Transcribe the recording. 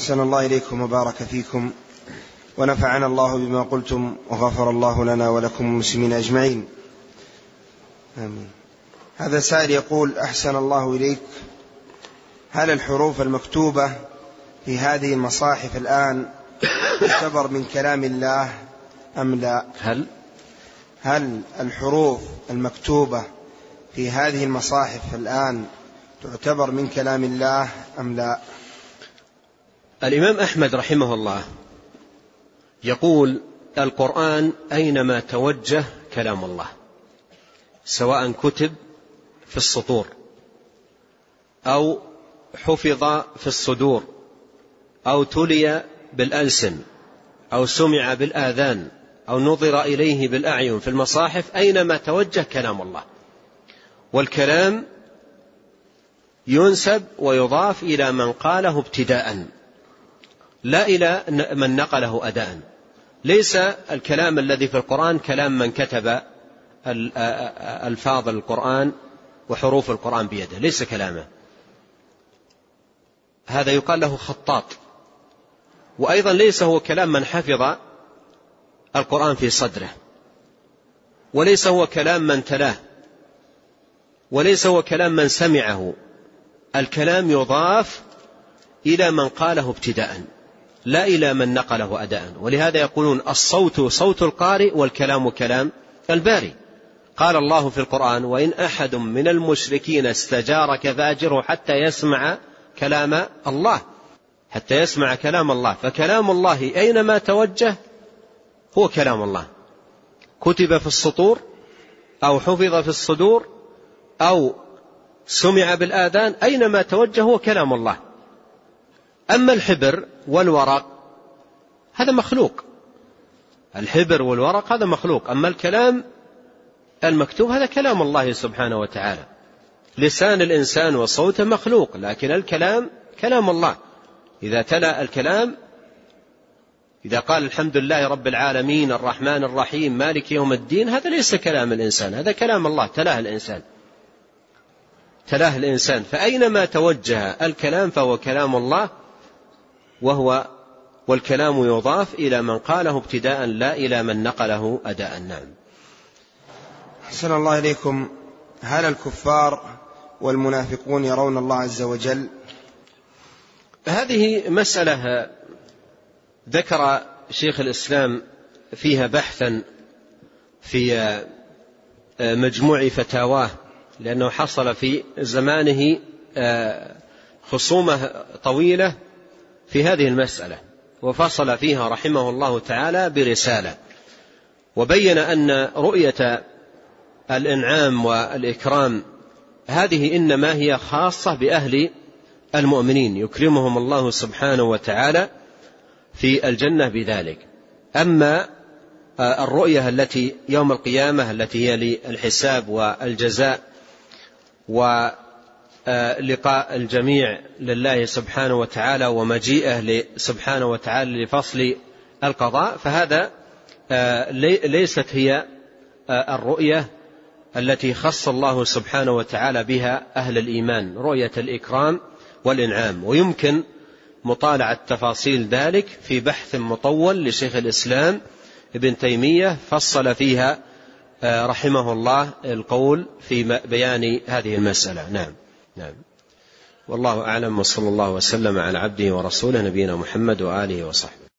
أحسن الله إليكم وبارك فيكم ونفعنا الله بما قلتم وغفر الله لنا ولكم المسلمين أجمعين. آمين. هذا سائل يقول أحسن الله إليك. هل الحروف المكتوبة في هذه المصاحف الآن تعتبر من كلام الله أم لا؟ هل؟ هل الحروف المكتوبة في هذه المصاحف الآن تعتبر من كلام الله أم لا؟ الإمام أحمد رحمه الله يقول القرآن أينما توجه كلام الله سواء كتب في السطور أو حفظ في الصدور أو تلي بالألسن أو سمع بالآذان أو نظر إليه بالأعين في المصاحف أينما توجه كلام الله. والكلام ينسب ويضاف إلى من قاله ابتداء. لا إلى من نقله أداء. ليس الكلام الذي في القرآن كلام من كتب ألفاظ القرآن وحروف القرآن بيده ليس كلامه. هذا يقال له خطاط. وأيضا ليس هو كلام من حفظ القرآن في صدره. وليس هو كلام من تلاه. وليس هو كلام من سمعه. الكلام يضاف إلى من قاله ابتداء. لا إلى من نقله أداء. ولهذا يقولون الصوت صوت القارئ والكلام كلام الباري. قال الله في القرآن وإن أحد من المشركين استجارك فأجره حتى يسمع كلام الله. حتى يسمع كلام الله. فكلام الله أينما توجه هو كلام الله. كتب في السطور أو حفظ في الصدور أو سمع بالآذان أينما توجه هو كلام الله. أما الحبر والورق هذا مخلوق. الحبر والورق هذا مخلوق. أما الكلام المكتوب هذا كلام الله سبحانه وتعالى. لسان الإنسان وصوته مخلوق لكن الكلام كلام الله. إذا تلا الكلام إذا قال الحمد لله رب العالمين الرحمن الرحيم مالك يوم الدين هذا ليس كلام الإنسان هذا كلام الله تلاه الإنسان. تلاه الإنسان. فأينما توجه الكلام فهو كلام الله وهو والكلام يضاف إلى من قاله ابتداء لا إلى من نقله أداء. نعم. أحسن الله إليكم. هل الكفار والمنافقون يرون الله عز وجل؟ هذه مسألة ذكر شيخ الإسلام فيها بحثا في مجموع فتاواه لأنه حصل في زمانه خصومة طويلة في هذه المسألة وفصل فيها رحمه الله تعالى برسالة وبين أن رؤية الإنعام والإكرام هذه إنما هي خاصة بأهل المؤمنين يكرمهم الله سبحانه وتعالى في الجنة بذلك. أما الرؤية التي يوم القيامة التي هي للحساب والجزاء ولقاء الجميع لله سبحانه وتعالى ومجيئه سبحانه وتعالى لفصل القضاء. فهذا ليست هي الرؤية التي خص الله سبحانه وتعالى بها أهل الإيمان رؤية الإكرام والإنعام. ويمكن مطالعة تفاصيل ذلك في بحث مطول لشيخ الإسلام ابن تيمية فصل فيها رحمه الله القول في بيان هذه المسألة. نعم. نعم. والله أعلم وصلى الله وسلم على عبده ورسوله نبينا محمد وآله وصحبه.